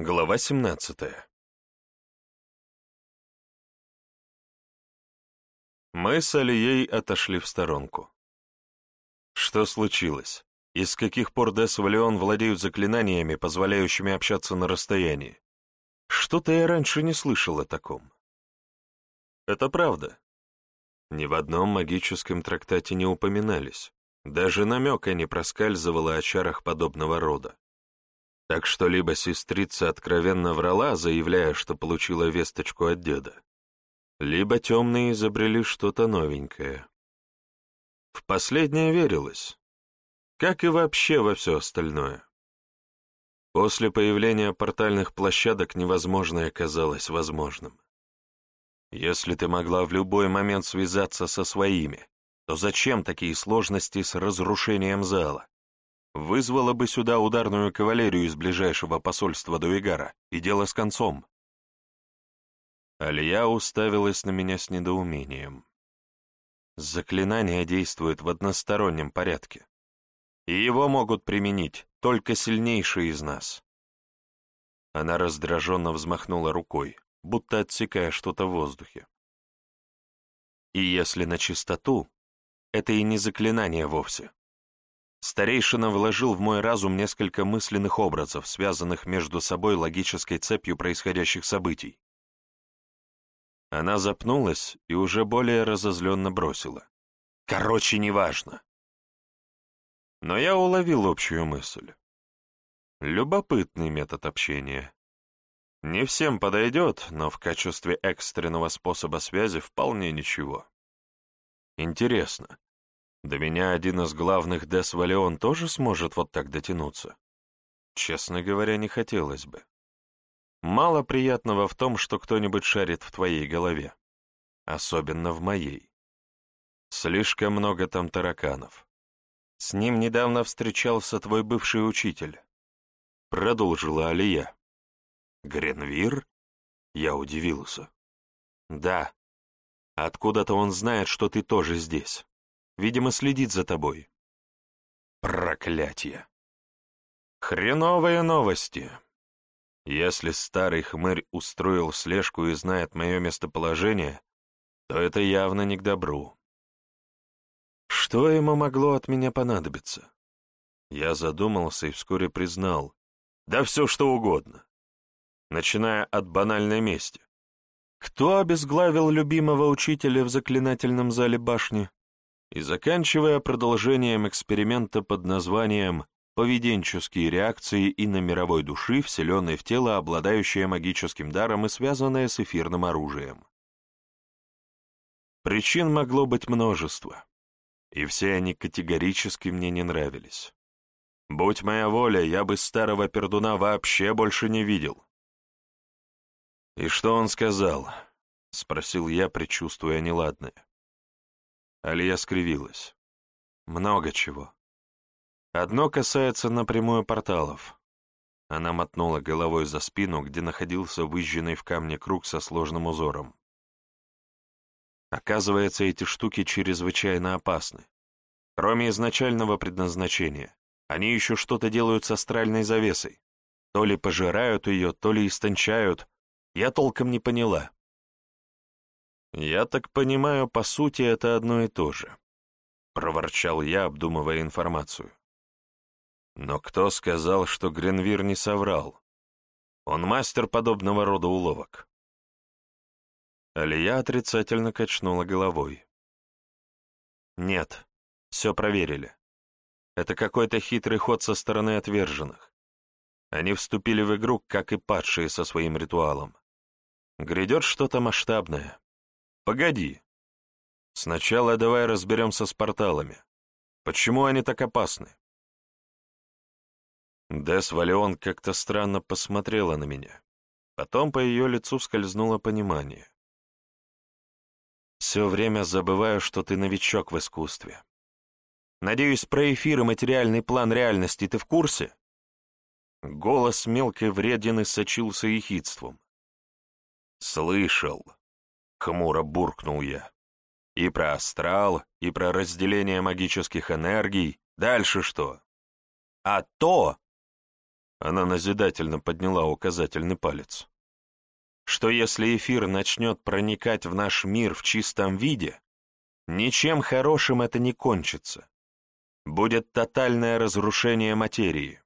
Глава 17 Мы с Алией отошли в сторонку. Что случилось? Из каких пор Дес Валион владеют заклинаниями, позволяющими общаться на расстоянии? Что-то я раньше не слышал о таком. Это правда. Ни в одном магическом трактате не упоминались. Даже намека не проскальзывало о чарах подобного рода. Так что либо сестрица откровенно врала, заявляя, что получила весточку от деда, либо темные изобрели что-то новенькое. В последнее верилось, как и вообще во все остальное. После появления портальных площадок невозможное казалось возможным. Если ты могла в любой момент связаться со своими, то зачем такие сложности с разрушением зала? Вызвала бы сюда ударную кавалерию из ближайшего посольства Дуэгара, и дело с концом. Алия уставилась на меня с недоумением. Заклинание действует в одностороннем порядке, и его могут применить только сильнейшие из нас. Она раздраженно взмахнула рукой, будто отсекая что-то в воздухе. И если на чистоту, это и не заклинание вовсе. Старейшина вложил в мой разум несколько мысленных образов, связанных между собой логической цепью происходящих событий. Она запнулась и уже более разозленно бросила. «Короче, неважно». Но я уловил общую мысль. Любопытный метод общения. Не всем подойдет, но в качестве экстренного способа связи вполне ничего. Интересно, до меня один из главных Дес Валеон тоже сможет вот так дотянуться? Честно говоря, не хотелось бы. Мало приятного в том, что кто-нибудь шарит в твоей голове. Особенно в моей. Слишком много там тараканов. С ним недавно встречался твой бывший учитель. Продолжила Алия. Гренвир? Я удивился. Да. Откуда-то он знает, что ты тоже здесь. Видимо, следит за тобой. Проклятие! Хреновые новости. Если старый хмырь устроил слежку и знает мое местоположение, то это явно не к добру. Что ему могло от меня понадобиться? Я задумался и вскоре признал. Да все что угодно. Начиная от банальной мести. Кто обезглавил любимого учителя в заклинательном зале башни? И заканчивая продолжением эксперимента под названием «Поведенческие реакции и на мировой души, вселенной в тело, обладающее магическим даром и связанное с эфирным оружием». Причин могло быть множество, и все они категорически мне не нравились. Будь моя воля, я бы старого пердуна вообще больше не видел. «И что он сказал?» — спросил я, предчувствуя неладное. Алия скривилась. Много чего. Одно касается напрямую порталов. Она мотнула головой за спину, где находился выжженный в камне круг со сложным узором. Оказывается, эти штуки чрезвычайно опасны. Кроме изначального предназначения, они еще что-то делают с астральной завесой. То ли пожирают ее, то ли истончают. Я толком не поняла. «Я так понимаю, по сути, это одно и то же», — проворчал я, обдумывая информацию. Но кто сказал, что Гренвир не соврал? Он мастер подобного рода уловок. Алия отрицательно качнула головой. «Нет, все проверили. Это какой-то хитрый ход со стороны отверженных. Они вступили в игру, как и падшие со своим ритуалом. Грядет что-то масштабное. Погоди. Сначала давай разберемся с порталами. Почему они так опасны? Дес Валеон как-то странно посмотрела на меня. Потом по ее лицу скользнуло понимание. Все время забываю, что ты новичок в искусстве. Надеюсь, про эфир и материальный план реальности ты в курсе? Голос мелкой вредины сочился ехидством. Слышал. — хмуро буркнул я. «И про астрал, и про разделение магических энергий. Дальше что?» «А то!» Она назидательно подняла указательный палец. Что если эфир начнет проникать в наш мир в чистом виде, ничем хорошим это не кончится. Будет тотальное разрушение материи.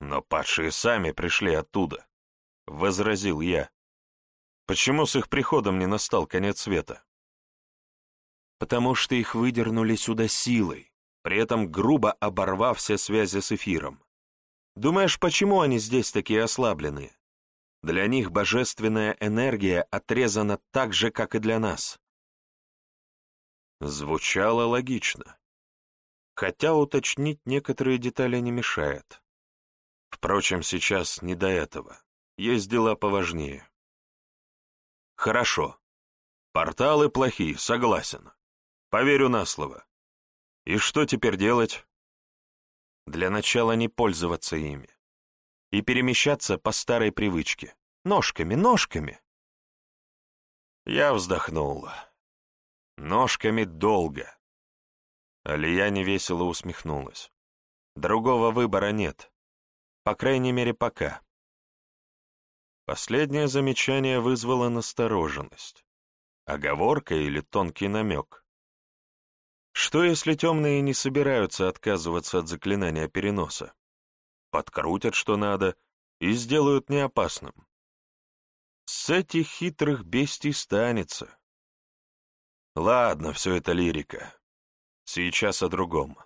Но падшие сами пришли оттуда, — возразил я. Почему с их приходом не настал конец света? Потому что их выдернули сюда силой, при этом грубо оборвав все связи с эфиром. Думаешь, почему они здесь такие ослабленные? Для них божественная энергия отрезана так же, как и для нас. Звучало логично. Хотя уточнить некоторые детали не мешает. Впрочем, сейчас не до этого. Есть дела поважнее. Хорошо. Порталы плохие, согласен. Поверю на слово. И что теперь делать? Для начала не пользоваться ими. И перемещаться по старой привычке. Ножками, ножками. Я вздохнул. Ножками долго. Алия невесело усмехнулась. Другого выбора нет. По крайней мере, пока. Последнее замечание вызвало настороженность. Оговорка или тонкий намек? Что, если темные не собираются отказываться от заклинания переноса? Подкрутят, что надо, и сделают неопасным. С этих хитрых бестий станется. Ладно, все это лирика. Сейчас о другом.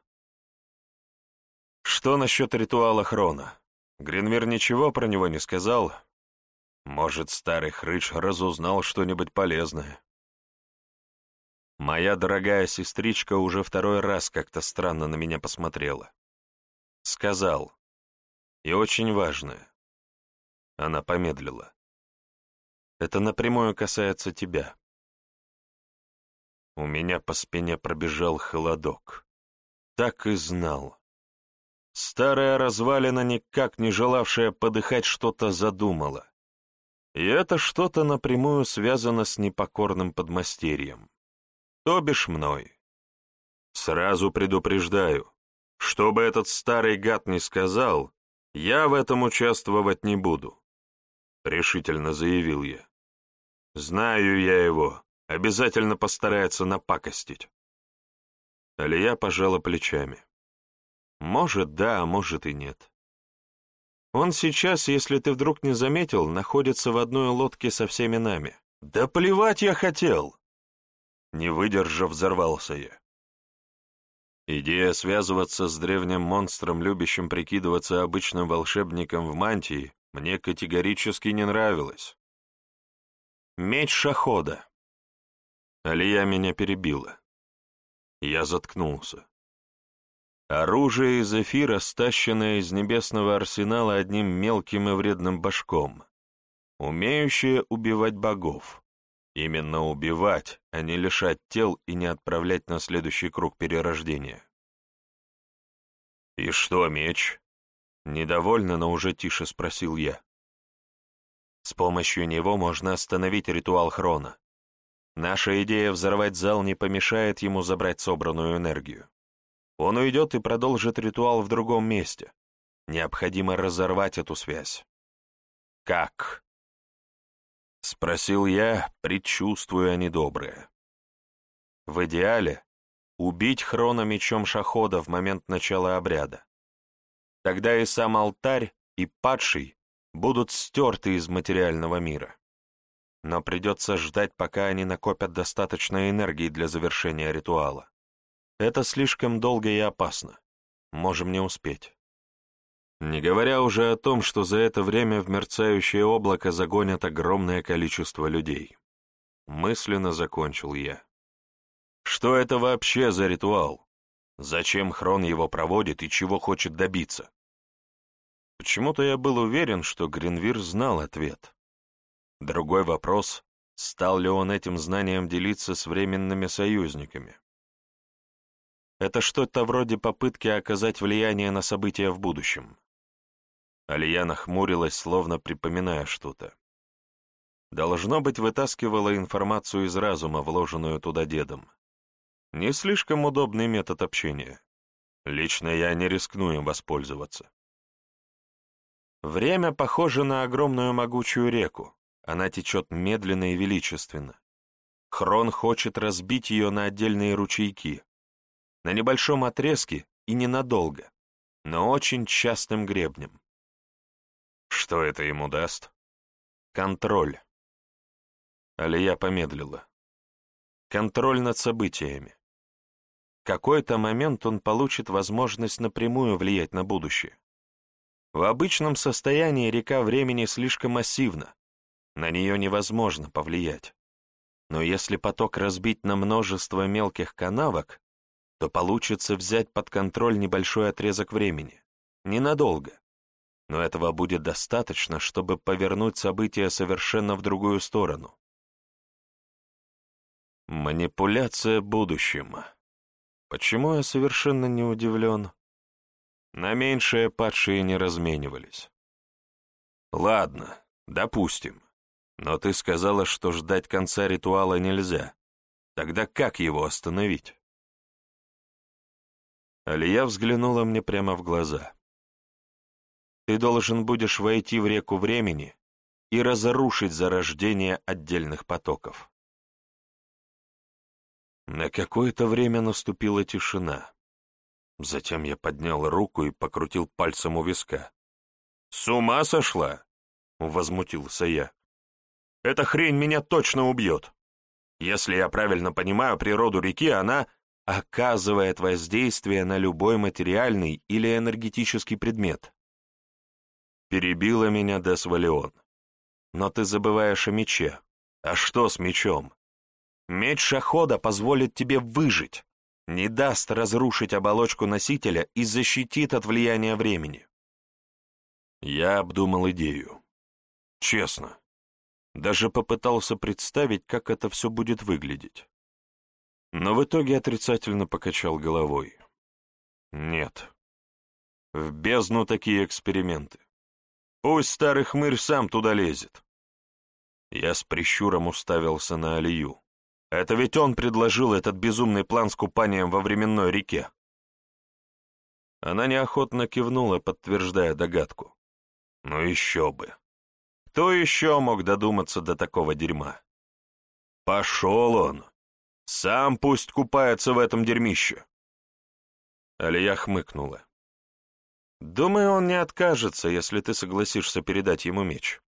Что насчет ритуала Хрона? Гринвер ничего про него не сказал. Может, старый хрыч разузнал что-нибудь полезное. Моя дорогая сестричка уже второй раз как-то странно на меня посмотрела. Сказал. И очень важное. Она помедлила. Это напрямую касается тебя. У меня по спине пробежал холодок. Так и знал. Старая развалина, никак не желавшая подыхать, что-то задумала. И это что-то напрямую связано с непокорным подмастерьем. То бишь мной. Сразу предупреждаю, что бы этот старый гад ни сказал, я в этом участвовать не буду, — решительно заявил я. Знаю я его, обязательно постарается напакостить. Алия пожала плечами. Может, да, а может и нет. Он сейчас, если ты вдруг не заметил, находится в одной лодке со всеми нами. Да плевать я хотел! Не выдержав, взорвался я. Идея связываться с древним монстром, любящим прикидываться обычным волшебником в мантии, мне категорически не нравилась. Меч Шахода. Алия меня перебила. Я заткнулся. Оружие из эфира, стащенное из небесного арсенала одним мелким и вредным башком, умеющее убивать богов. Именно убивать, а не лишать тел и не отправлять на следующий круг перерождения. «И что, меч?» Недовольно, но уже тише спросил я. С помощью него можно остановить ритуал Хрона. Наша идея взорвать зал не помешает ему забрать собранную энергию. Он уйдет и продолжит ритуал в другом месте. Необходимо разорвать эту связь. Как? Спросил я, предчувствуя недоброе. В идеале убить Хрона мечом Шахода в момент начала обряда. Тогда и сам алтарь, и падший будут стерты из материального мира. Но придется ждать, пока они накопят достаточно энергии для завершения ритуала. Это слишком долго и опасно. Можем не успеть. Не говоря уже о том, что за это время в мерцающее облако загонят огромное количество людей. Мысленно закончил я. Что это вообще за ритуал? Зачем Хрон его проводит и чего хочет добиться? Почему-то я был уверен, что Гринвир знал ответ. Другой вопрос, стал ли он этим знанием делиться с временными союзниками. Это что-то вроде попытки оказать влияние на события в будущем. Алия нахмурилась, словно припоминая что-то. Должно быть, вытаскивала информацию из разума, вложенную туда дедом. Не слишком удобный метод общения. Лично я не рискну им воспользоваться. Время похоже на огромную могучую реку. Она течет медленно и величественно. Хрон хочет разбить ее на отдельные ручейки. На небольшом отрезке и ненадолго, но очень частым гребнем. Что это ему даст? Контроль. Алия помедлила. Контроль над событиями. В какой-то момент он получит возможность напрямую влиять на будущее. В обычном состоянии река времени слишком массивна, на нее невозможно повлиять. Но если поток разбить на множество мелких канавок, то получится взять под контроль небольшой отрезок времени. Ненадолго. Но этого будет достаточно, чтобы повернуть события совершенно в другую сторону. Манипуляция будущим. Почему я совершенно не удивлен? На меньшее падшие не разменивались. Ладно, допустим. Но ты сказала, что ждать конца ритуала нельзя. Тогда как его остановить? Алия взглянула мне прямо в глаза. Ты должен будешь войти в реку времени и разрушить зарождение отдельных потоков. На какое-то время наступила тишина. Затем я поднял руку и покрутил пальцем у виска. «С ума сошла?» — возмутился я. «Эта хрень меня точно убьет. Если я правильно понимаю природу реки, она оказывает воздействие на любой материальный или энергетический предмет». Перебила меня Десвалион. «Но ты забываешь о мече. А что с мечом? Меч Шахода позволит тебе выжить, не даст разрушить оболочку носителя и защитит от влияния времени. Я обдумал идею. Честно. Даже попытался представить, как это все будет выглядеть. Но в итоге отрицательно покачал головой. Нет. В бездну такие эксперименты. Пусть старый хмырь сам туда лезет. Я с прищуром уставился на Алию. Это ведь он предложил этот безумный план с купанием во временной реке. Она неохотно кивнула, подтверждая догадку. Ну еще бы. Кто еще мог додуматься до такого дерьма? Пошел он. Сам пусть купается в этом дерьмище. Алия хмыкнула. Думаю, он не откажется, если ты согласишься передать ему меч.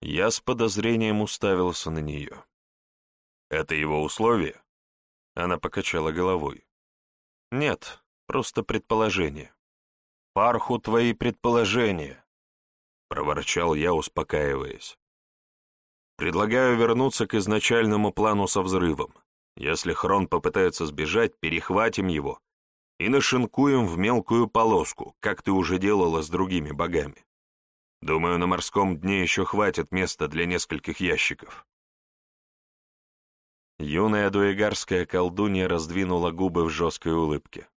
Я с подозрением уставился на нее. Это его условие? Она покачала головой. Нет, просто предположение. Парху твои предположения, проворчал я, успокаиваясь. Предлагаю вернуться к изначальному плану со взрывом. Если Хрон попытается сбежать, перехватим его и нашинкуем в мелкую полоску, как ты уже делала с другими богами. Думаю, на морском дне еще хватит места для нескольких ящиков. Юная дуэгарская колдунья раздвинула губы в жесткой улыбке.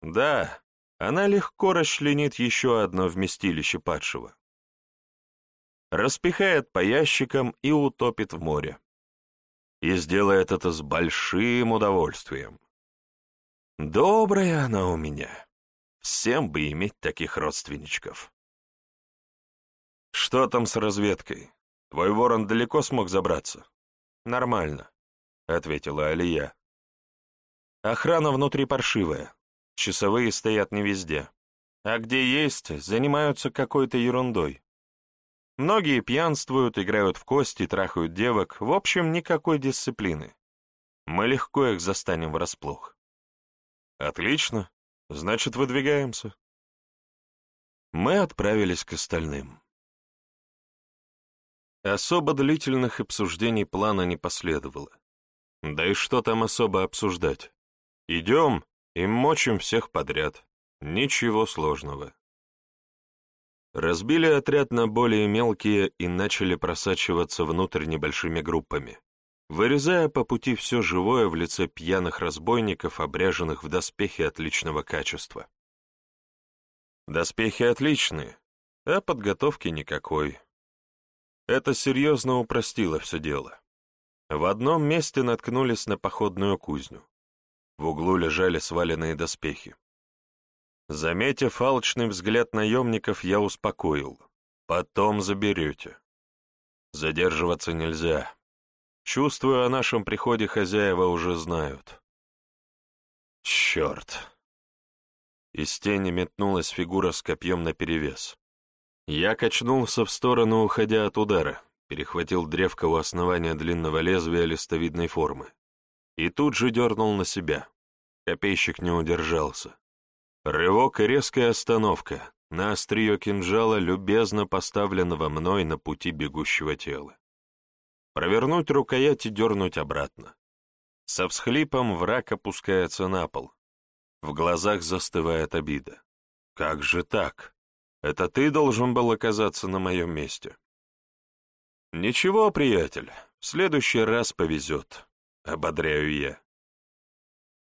Да, она легко расчленит еще одно вместилище падшего. Распихает по ящикам и утопит в море. И сделает это с большим удовольствием. Добрая она у меня. Всем бы иметь таких родственничков. Что там с разведкой? Твой ворон далеко смог забраться? Нормально. — ответила Алия. «Охрана внутри паршивая. Часовые стоят не везде. А где есть, занимаются какой-то ерундой. Многие пьянствуют, играют в кости, трахают девок. В общем, никакой дисциплины. Мы легко их застанем врасплох». «Отлично. Значит, выдвигаемся». Мы отправились к остальным. Особо длительных обсуждений плана не последовало. Да и что там особо обсуждать? Идем и мочим всех подряд. Ничего сложного. Разбили отряд на более мелкие и начали просачиваться внутрь небольшими группами, вырезая по пути все живое в лице пьяных разбойников, обряженных в доспехи отличного качества. Доспехи отличные, а подготовки никакой. Это серьезно упростило все дело. В одном месте наткнулись на походную кузню. В углу лежали сваленные доспехи. Заметив алчный взгляд наемников, я успокоил. Потом заберете. Задерживаться нельзя. Чувствую, о нашем приходе хозяева уже знают. Черт. Из тени метнулась фигура с копьем наперевес. Я качнулся в сторону, уходя от удара, перехватил древко у основания длинного лезвия листовидной формы. И тут же дернул на себя. Копейщик не удержался. Рывок и резкая остановка на острие кинжала, любезно поставленного мной на пути бегущего тела. Провернуть рукоять и дернуть обратно. Со всхлипом враг опускается на пол. В глазах застывает обида. «Как же так? Это ты должен был оказаться на моем месте». «Ничего, приятель, в следующий раз повезет», — ободряю я.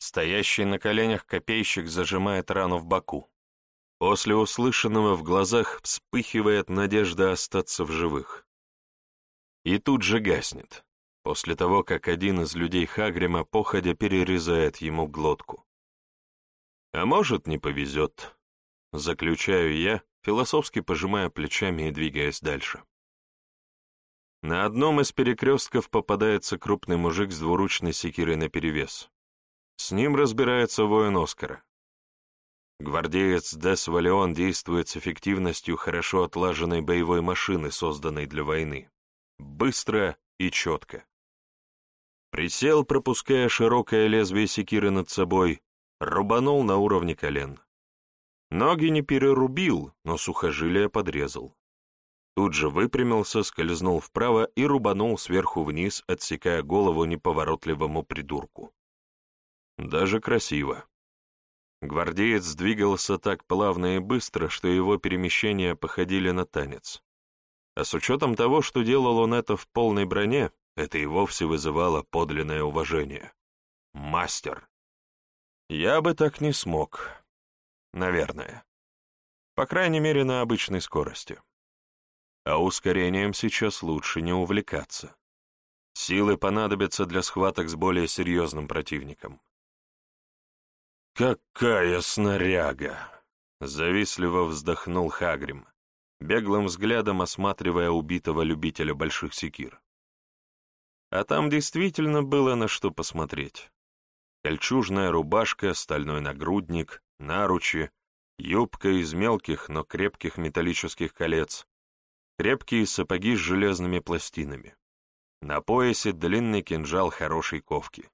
Стоящий на коленях копейщик зажимает рану в боку. После услышанного в глазах вспыхивает надежда остаться в живых. И тут же гаснет, после того, как один из людей Хагрима походя перерезает ему глотку. А может, не повезет. Заключаю я, философски пожимая плечами и двигаясь дальше. На одном из перекрестков попадается крупный мужик с двуручной секирой наперевес. С ним разбирается воин Оскара. Гвардеец Дес Валеон действует с эффективностью хорошо отлаженной боевой машины, созданной для войны. Быстро и четко. Присел, пропуская широкое лезвие секиры над собой, рубанул на уровне колен. Ноги не перерубил, но сухожилия подрезал. Тут же выпрямился, скользнул вправо и рубанул сверху вниз, отсекая голову неповоротливому придурку. Даже красиво. Гвардеец двигался так плавно и быстро, что его перемещения походили на танец. А с учетом того, что делал он это в полной броне, это и вовсе вызывало подлинное уважение. Мастер. Я бы так не смог. Наверное. По крайней мере, на обычной скорости. А ускорением сейчас лучше не увлекаться. Силы понадобятся для схваток с более серьезным противником. «Какая снаряга!» — завистливо вздохнул Хагрим, беглым взглядом осматривая убитого любителя больших секир. А там действительно было на что посмотреть. Кольчужная рубашка, стальной нагрудник, наручи, юбка из мелких, но крепких металлических колец, крепкие сапоги с железными пластинами. На поясе длинный кинжал хорошей ковки.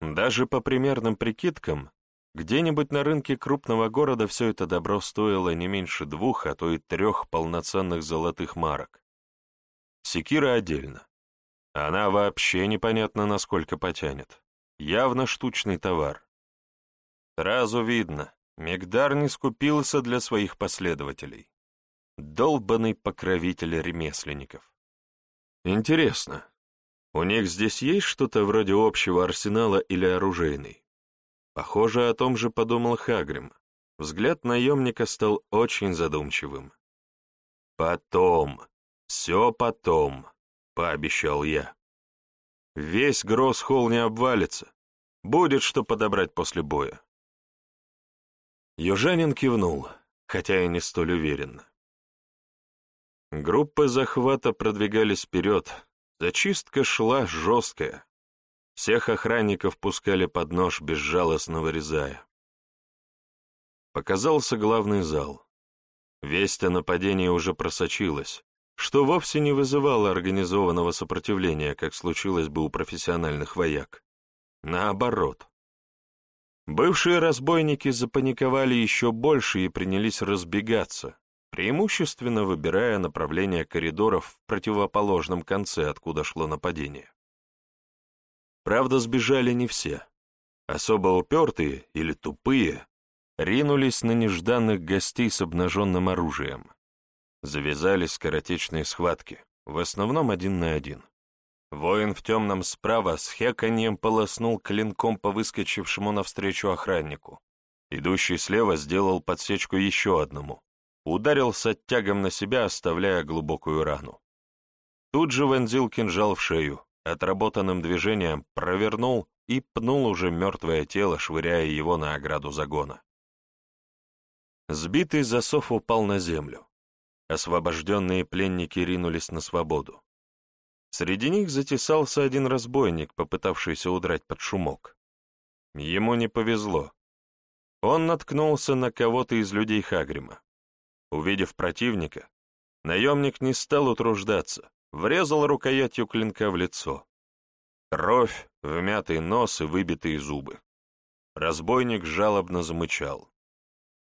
Даже по примерным прикидкам, где-нибудь на рынке крупного города все это добро стоило не меньше двух, а то и трех полноценных золотых марок. Секира отдельно. Она вообще непонятно насколько потянет. Явно штучный товар. Сразу видно, Мегдар не скупился для своих последователей. Долбанный покровитель ремесленников. Интересно, у них здесь есть что-то вроде общего арсенала или оружейный? Похоже, о том же подумал Хагрим. Взгляд наемника стал очень задумчивым. «Потом, все потом», — пообещал я. «Весь Гроссхолл не обвалится. Будет что подобрать после боя». Южанин кивнул, хотя и не столь уверенно. Группы захвата продвигались вперед, зачистка шла жесткая, всех охранников пускали под нож, безжалостно вырезая. Показался главный зал. Весть о нападении уже просочилась, что вовсе не вызывало организованного сопротивления, как случилось бы у профессиональных вояк. Наоборот. Бывшие разбойники запаниковали еще больше и принялись разбегаться, преимущественно выбирая направление коридоров в противоположном конце, откуда шло нападение. Правда, сбежали не все. Особо упертые или тупые ринулись на нежданных гостей с обнаженным оружием. Завязались скоротечные схватки, в основном один на один. Воин в темном справа с хеканьем полоснул клинком по выскочившему навстречу охраннику. Идущий слева сделал подсечку еще одному. Ударил с оттягом на себя, оставляя глубокую рану. Тут же вонзил кинжал в шею, отработанным движением провернул и пнул уже мертвое тело, швыряя его на ограду загона. Сбитый засов упал на землю. Освобожденные пленники ринулись на свободу. Среди них затесался один разбойник, попытавшийся удрать под шумок. Ему не повезло. Он наткнулся на кого-то из людей Хагрима. Увидев противника, наемник не стал утруждаться, врезал рукоятью клинка в лицо. Кровь, вмятый нос и выбитые зубы. Разбойник жалобно замычал.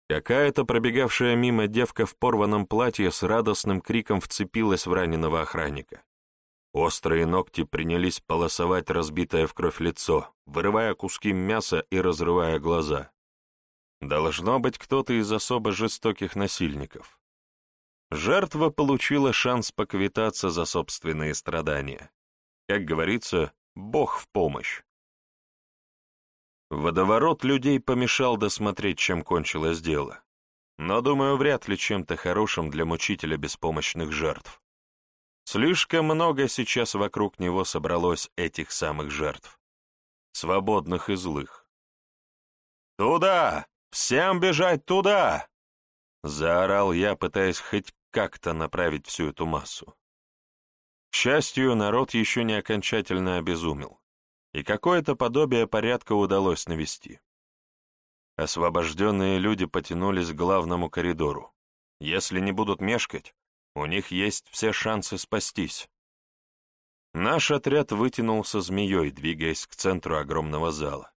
Какая-то пробегавшая мимо девка в порванном платье с радостным криком вцепилась в раненого охранника. Острые ногти принялись полосовать разбитое в кровь лицо, вырывая куски мяса и разрывая глаза. Должно быть кто-то из особо жестоких насильников. Жертва получила шанс поквитаться за собственные страдания. Как говорится, Бог в помощь. Водоворот людей помешал досмотреть, чем кончилось дело. Но, думаю, вряд ли чем-то хорошим для мучителя беспомощных жертв. Слишком много сейчас вокруг него собралось этих самых жертв. Свободных и злых. «Туда! Всем бежать туда!» Заорал я, пытаясь хоть как-то направить всю эту массу. К счастью, народ еще не окончательно обезумел, и какое-то подобие порядка удалось навести. Освобожденные люди потянулись к главному коридору. Если не будут мешкать, у них есть все шансы спастись. Наш отряд вытянулся змеей, двигаясь к центру огромного зала.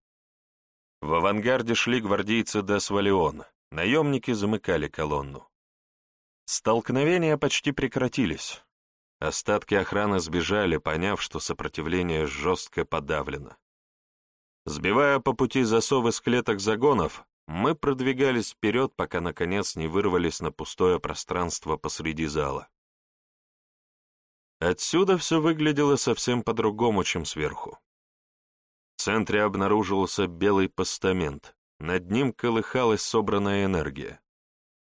В авангарде шли гвардейцы Десвалион, наемники замыкали колонну. Столкновения почти прекратились. Остатки охраны сбежали, поняв, что сопротивление жестко подавлено. Сбивая по пути засовы с клеток загонов, мы продвигались вперед, пока наконец не вырвались на пустое пространство посреди зала. Отсюда все выглядело совсем по-другому, чем сверху. В центре обнаружился белый постамент, над ним колыхалась собранная энергия.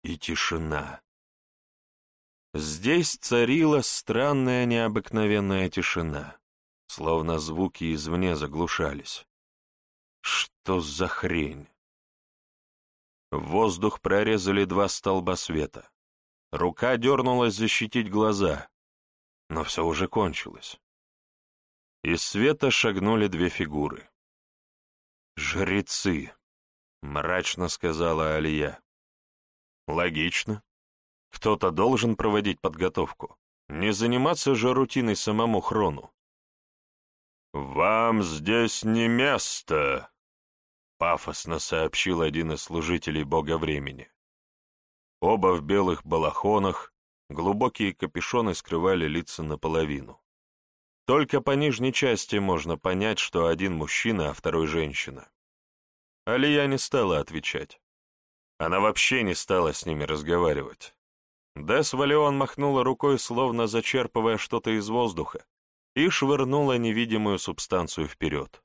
И тишина. Здесь царила странная необыкновенная тишина, словно звуки извне заглушались. Что за хрень? воздух прорезали два столба света. Рука дернулась защитить глаза, но все уже кончилось. Из света шагнули две фигуры. «Жрецы», — мрачно сказала Алия. «Логично. Кто-то должен проводить подготовку. Не заниматься же рутиной самому Хрону». «Вам здесь не место», пафосно сообщил один из служителей бога времени. Оба в белых балахонах, глубокие капюшоны скрывали лица наполовину. Только по нижней части можно понять, что один мужчина, а второй женщина. Алия не стала отвечать. Она вообще не стала с ними разговаривать. Дес Валеон махнула рукой, словно зачерпывая что-то из воздуха, и швырнула невидимую субстанцию вперед.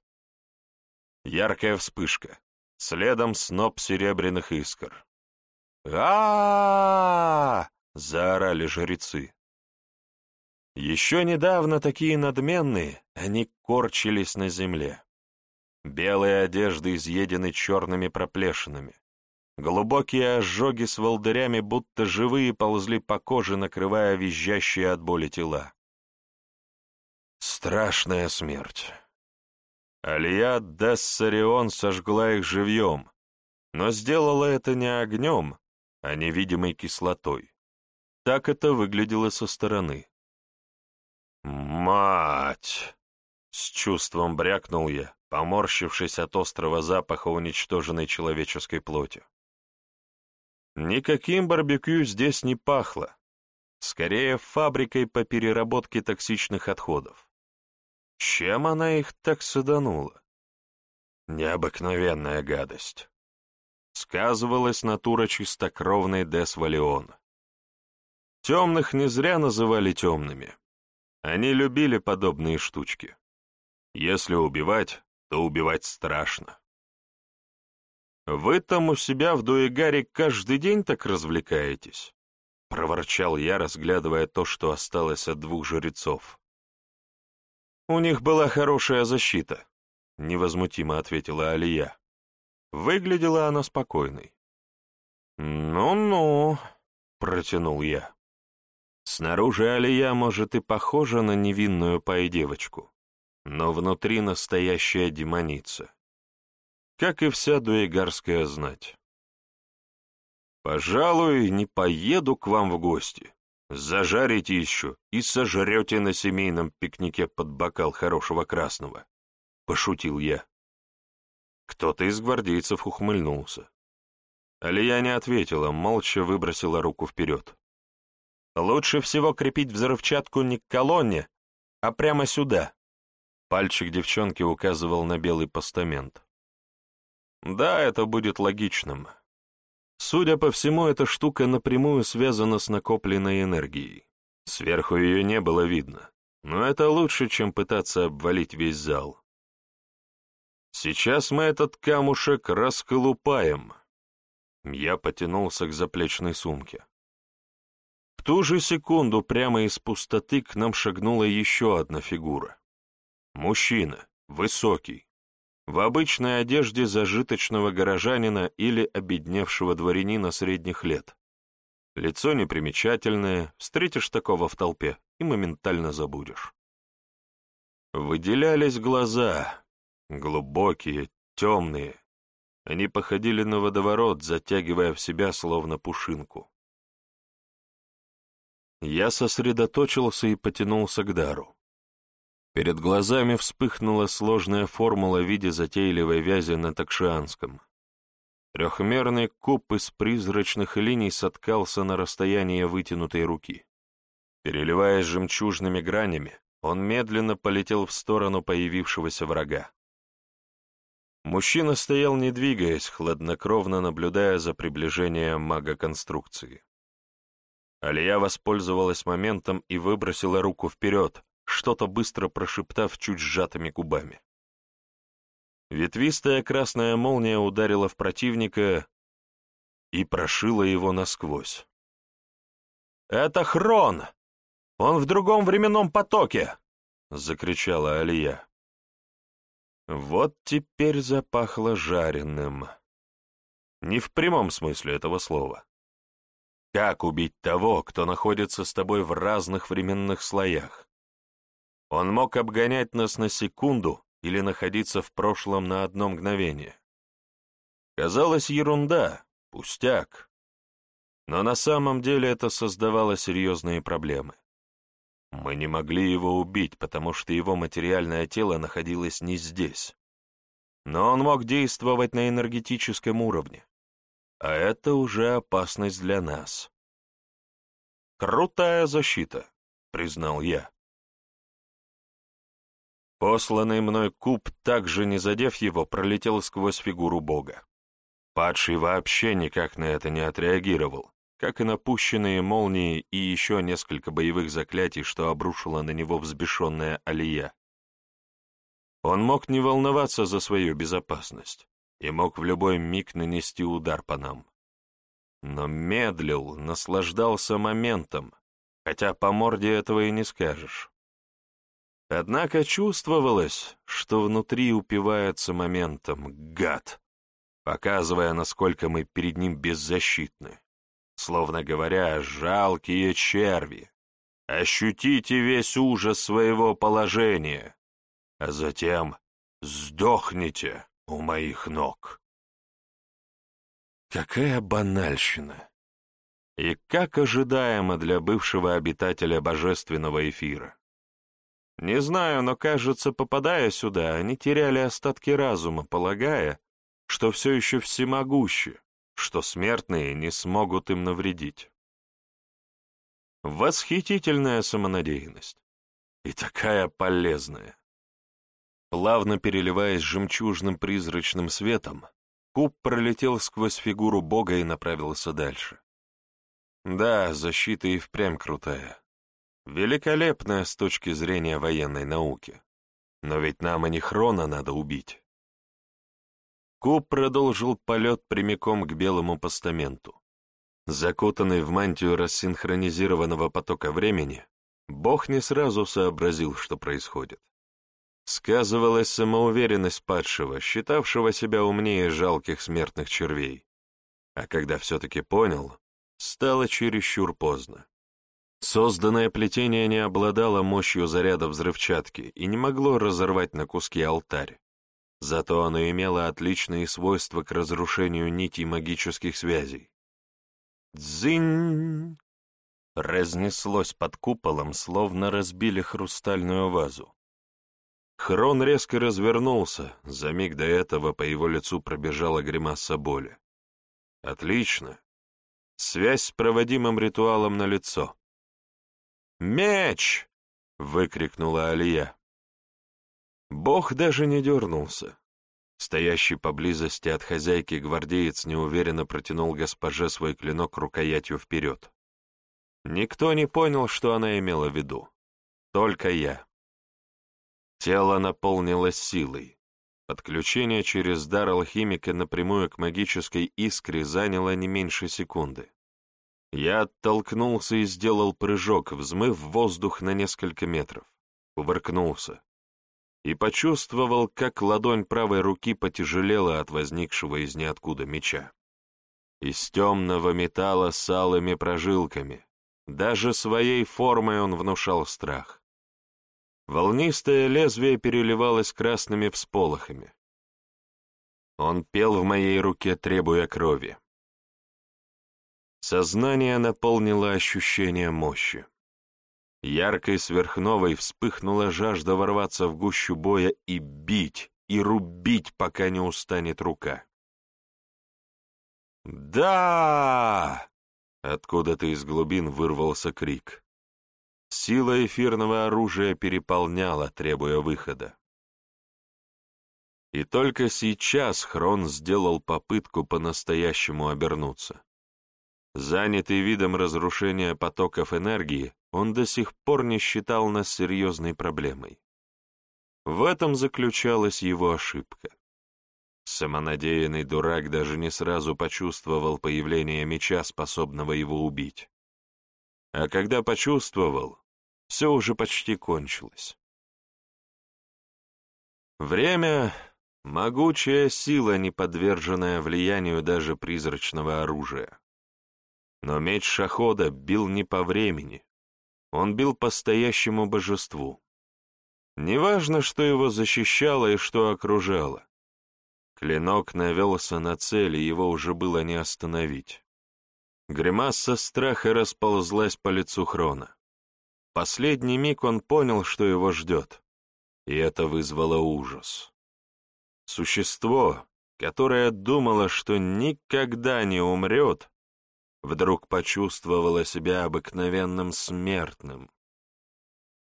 Яркая вспышка. Следом сноп серебряных искр. а заорали жрецы. Еще недавно такие надменные, они корчились на земле. Белые одежды изъедены черными проплешинами. Глубокие ожоги с волдырями, будто живые, ползли по коже, накрывая визжащие от боли тела. Страшная смерть. Алия Дессарион сожгла их живьем, но сделала это не огнем, а невидимой кислотой. Так это выглядело со стороны. «Мать!» — с чувством брякнул я, поморщившись от острого запаха уничтоженной человеческой плоти. Никаким барбекю здесь не пахло, скорее фабрикой по переработке токсичных отходов. Чем она их так саданула? Необыкновенная гадость. Сказывалась натура чистокровной Дес Валион. Темных не зря называли темными. Они любили подобные штучки. Если убивать, то убивать страшно. «Вы там у себя в Дуэгаре каждый день так развлекаетесь?» — проворчал я, разглядывая то, что осталось от двух жрецов. «У них была хорошая защита», — невозмутимо ответила Алия. Выглядела она спокойной. «Ну-ну», — протянул я. Снаружи Алия, может, и похожа на невинную пай-девочку, но внутри настоящая демоница. Как и вся дуэгарская знать. «Пожалуй, не поеду к вам в гости. Зажарите еще и сожрете на семейном пикнике под бокал хорошего красного», — пошутил я. Кто-то из гвардейцев ухмыльнулся. Алия не ответила, молча выбросила руку вперед. «Лучше всего крепить взрывчатку не к колонне, а прямо сюда». Пальчик девчонки указывал на белый постамент. «Да, это будет логичным. Судя по всему, эта штука напрямую связана с накопленной энергией. Сверху ее не было видно, но это лучше, чем пытаться обвалить весь зал. Сейчас мы этот камушек расколупаем, я потянулся к заплечной сумке. В ту же секунду прямо из пустоты к нам шагнула еще одна фигура. Мужчина, высокий, в обычной одежде зажиточного горожанина или обедневшего дворянина средних лет. Лицо непримечательное, встретишь такого в толпе и моментально забудешь. Выделялись глаза, глубокие, темные, они походили на водоворот, затягивая в себя словно пушинку. Я сосредоточился и потянулся к дару. Перед глазами вспыхнула сложная формула в виде затейливой вязи на такшианском. Трехмерный куб из призрачных линий соткался на расстоянии вытянутой руки. Переливаясь жемчужными гранями, он медленно полетел в сторону появившегося врага. Мужчина стоял не двигаясь, хладнокровно наблюдая за приближением мага-конструкции. Алия воспользовалась моментом и выбросила руку вперед, что-то быстро прошептав чуть сжатыми губами. Ветвистая красная молния ударила в противника и прошила его насквозь. «Это Хрон! Он в другом временном потоке!» — закричала Алия. Вот теперь запахло жареным. Не в прямом смысле этого слова. Как убить того, кто находится с тобой в разных временных слоях? Он мог обгонять нас на секунду или находиться в прошлом на одно мгновение. Казалось, ерунда, пустяк. Но на самом деле это создавало серьезные проблемы. Мы не могли его убить, потому что его материальное тело находилось не здесь. Но он мог действовать на энергетическом уровне. А это уже опасность для нас. «Крутая защита», — признал я. Посланный мной куб, также не задев его, пролетел сквозь фигуру бога. Падший вообще никак на это не отреагировал, как и напущенные молнии и еще несколько боевых заклятий, что обрушила на него взбешенная Алия. Он мог не волноваться за свою безопасность и мог в любой миг нанести удар по нам. Но медлил, наслаждался моментом, хотя по морде этого и не скажешь. Однако чувствовалось, что внутри упивается моментом, гад, показывая, насколько мы перед ним беззащитны словно говоря, жалкие черви. Ощутите весь ужас своего положения, а затем сдохните у моих ног. Какая банальщина! И как ожидаемо для бывшего обитателя божественного эфира. Не знаю, но, кажется, попадая сюда, они теряли остатки разума, полагая, что все еще всемогущи, что смертные не смогут им навредить. Восхитительная самонадеянность. И такая полезная. Плавно переливаясь жемчужным призрачным светом, куб пролетел сквозь фигуру бога и направился дальше. Да, защита и впрямь крутая. Великолепная с точки зрения военной науки. Но ведь нам и не Хрона надо убить. Куб продолжил полет прямиком к белому постаменту. Закутанный в мантию рассинхронизированного потока времени, Бог не сразу сообразил, что происходит. Сказывалась самоуверенность падшего, считавшего себя умнее жалких смертных червей. А когда все-таки понял, стало чересчур поздно. Созданное плетение не обладало мощью заряда взрывчатки и не могло разорвать на куски алтарь. Зато оно имело отличные свойства к разрушению нитей магических связей. «Дзынь!» Разнеслось под куполом, словно разбили хрустальную вазу. Хрон резко развернулся, за миг до этого по его лицу пробежала гримаса боли. «Отлично. Связь с проводимым ритуалом на лицо. «Меч!» — выкрикнула Алия. Бог даже не дернулся. Стоящий поблизости от хозяйки гвардеец неуверенно протянул госпоже свой клинок рукоятью вперед. Никто не понял, что она имела в виду. Только я. Тело наполнилось силой. Подключение через дар алхимика напрямую к магической искре заняло не меньше секунды. Я оттолкнулся и сделал прыжок, взмыв воздух на несколько метров. Кувыркнулся. И почувствовал, как ладонь правой руки потяжелела от возникшего из ниоткуда меча. Из темного металла с алыми прожилками. Даже своей формой он внушал страх. Волнистое лезвие переливалось красными всполохами. Он пел в моей руке, требуя крови. Сознание наполнило ощущение мощи. Яркой сверхновой вспыхнула жажда ворваться в гущу боя и бить, и рубить, пока не устанет рука. «Да!» — откуда-то из глубин вырвался крик. Сила эфирного оружия переполняла, требуя выхода. И только сейчас Хрон сделал попытку по-настоящему обернуться. Занятый видом разрушения потоков энергии, он до сих пор не считал нас серьезной проблемой. В этом заключалась его ошибка. Самонадеянный дурак даже не сразу почувствовал появление меча, способного его убить. А когда почувствовал, все уже почти кончилось. Время — могучая сила, не подверженная влиянию даже призрачного оружия. Но меч Шахода бил не по времени, он бил по стоящему божеству. Неважно, что его защищало и что окружало. Клинок навелся на цель, и его уже было не остановить. Гримаса страха расползлась по лицу Хрона. Последний миг он понял, что его ждет, и это вызвало ужас. Существо, которое думало, что никогда не умрет, вдруг почувствовала себя обыкновенным смертным.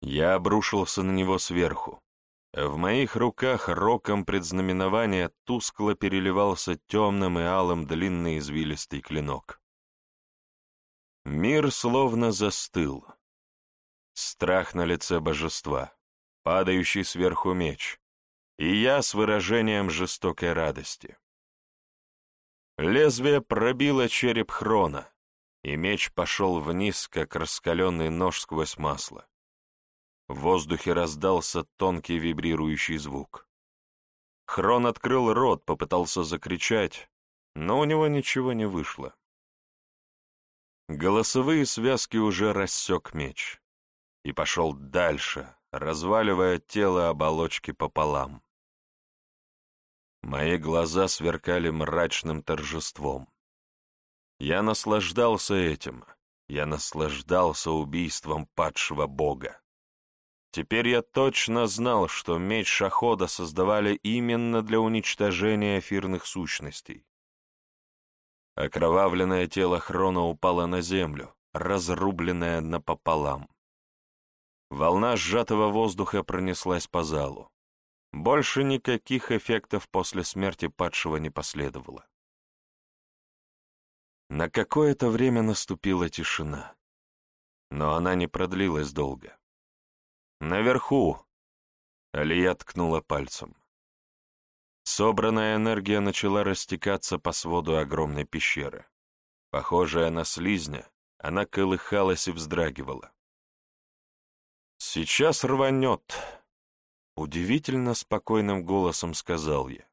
Я обрушился на него сверху. В моих руках роком предзнаменования тускло переливался темным и алым длинный извилистый клинок. Мир словно застыл. Страх на лице божества, падающий сверху меч, и я с выражением жестокой радости. Лезвие пробило череп Хрона, и меч пошел вниз, как раскаленный нож сквозь масло. В воздухе раздался тонкий вибрирующий звук. Хрон открыл рот, попытался закричать, но у него ничего не вышло. Голосовые связки уже рассек меч и пошел дальше, разваливая тело оболочки пополам. Мои глаза сверкали мрачным торжеством. Я наслаждался этим, я наслаждался убийством падшего бога. Теперь я точно знал, что меч Шахода создавали именно для уничтожения эфирных сущностей. Окровавленное тело Хрона упало на землю, разрубленное напополам. Волна сжатого воздуха пронеслась по залу. Больше никаких эффектов после смерти падшего не последовало. На какое-то время наступила тишина, но она не продлилась долго. «Наверху!» — Алия ткнула пальцем. Собранная энергия начала растекаться по своду огромной пещеры. Похожая на слизня, она колыхалась и вздрагивала. «Сейчас рванет!» Удивительно спокойным голосом сказал я.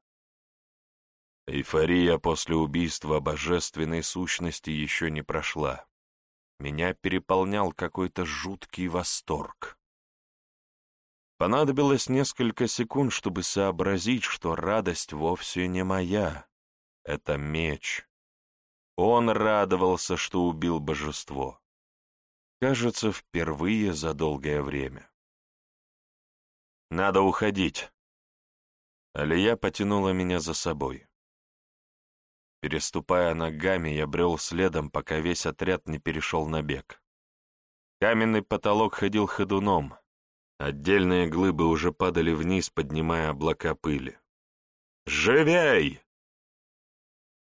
Эйфория после убийства божественной сущности еще не прошла. Меня переполнял какой-то жуткий восторг. Понадобилось несколько секунд, чтобы сообразить, что радость вовсе не моя. Это меч. Он радовался, что убил божество. Кажется, впервые за долгое время. «Надо уходить». Алия потянула меня за собой. Переступая ногами, я брел следом, пока весь отряд не перешел на бег. Каменный потолок ходил ходуном. Отдельные глыбы уже падали вниз, поднимая облака пыли. «Живей!»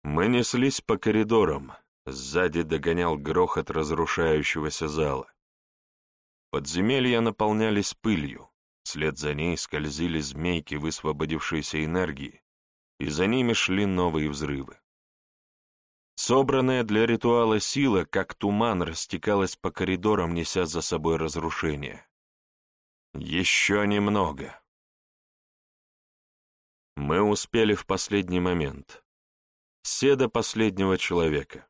Мы неслись по коридорам. Сзади догонял грохот разрушающегося зала. Подземелья наполнялись пылью. Вслед за ней скользили змейки высвободившейся энергии, и за ними шли новые взрывы. Собранная для ритуала сила, как туман, растекалась по коридорам, неся за собой разрушение. Еще немного. Мы успели в последний момент. Все до последнего человека.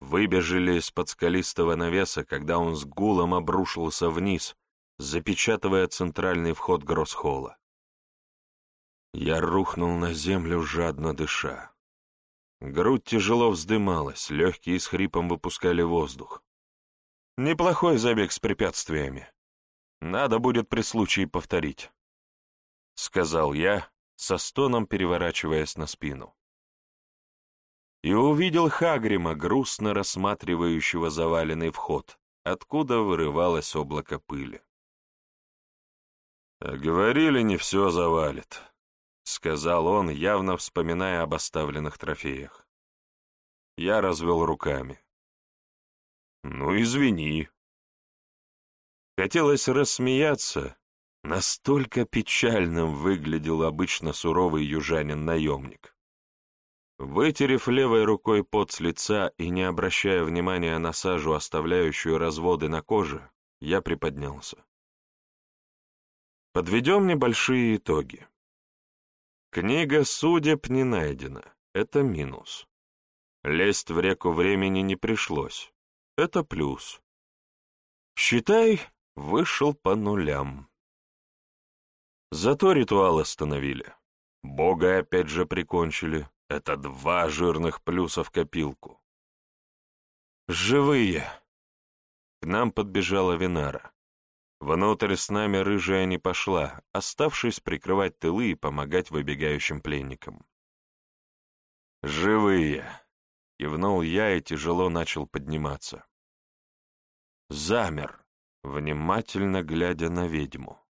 Выбежали из-под скалистого навеса, когда он с гулом обрушился вниз, запечатывая центральный вход Гроссхолла. Я рухнул на землю, жадно дыша. Грудь тяжело вздымалась, легкие с хрипом выпускали воздух. Неплохой забег с препятствиями. Надо будет при случае повторить, — сказал я, со стоном переворачиваясь на спину. И увидел Хагрима, грустно рассматривающего заваленный вход, откуда вырывалось облако пыли. «А говорили, не все завалит», — сказал он, явно вспоминая об оставленных трофеях. Я развел руками. «Ну, извини». Хотелось рассмеяться, настолько печальным выглядел обычно суровый южанин-наемник. Вытерев левой рукой пот с лица и не обращая внимания на сажу, оставляющую разводы на коже, я приподнялся. Подведем небольшие итоги. Книга судеб не найдена. Это минус. Лезть в реку времени не пришлось. Это плюс. Считай, вышел по нулям. Зато ритуал остановили. Бога опять же прикончили. Это два жирных плюса в копилку. Живые. К нам подбежала Винара. Внутрь с нами рыжая не пошла, оставшись прикрывать тылы и помогать выбегающим пленникам. «Живые!» — кивнул я и тяжело начал подниматься. Замер, внимательно глядя на ведьму.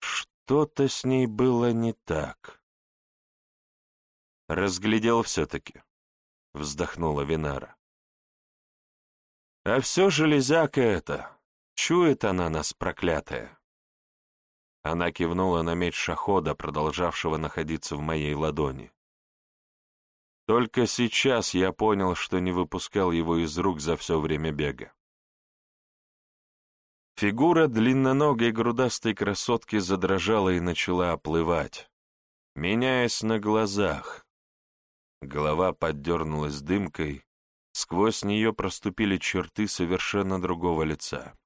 Что-то с ней было не так. Разглядел все-таки, вздохнула Винара. А все железяка это, Чует она нас, проклятая. Она кивнула на меч шахода, продолжавшего находиться в моей ладони. Только сейчас я понял, что не выпускал его из рук за все время бега. Фигура длинноногой грудастой красотки задрожала и начала оплывать, меняясь на глазах. Голова поддернулась дымкой, сквозь нее проступили черты совершенно другого лица.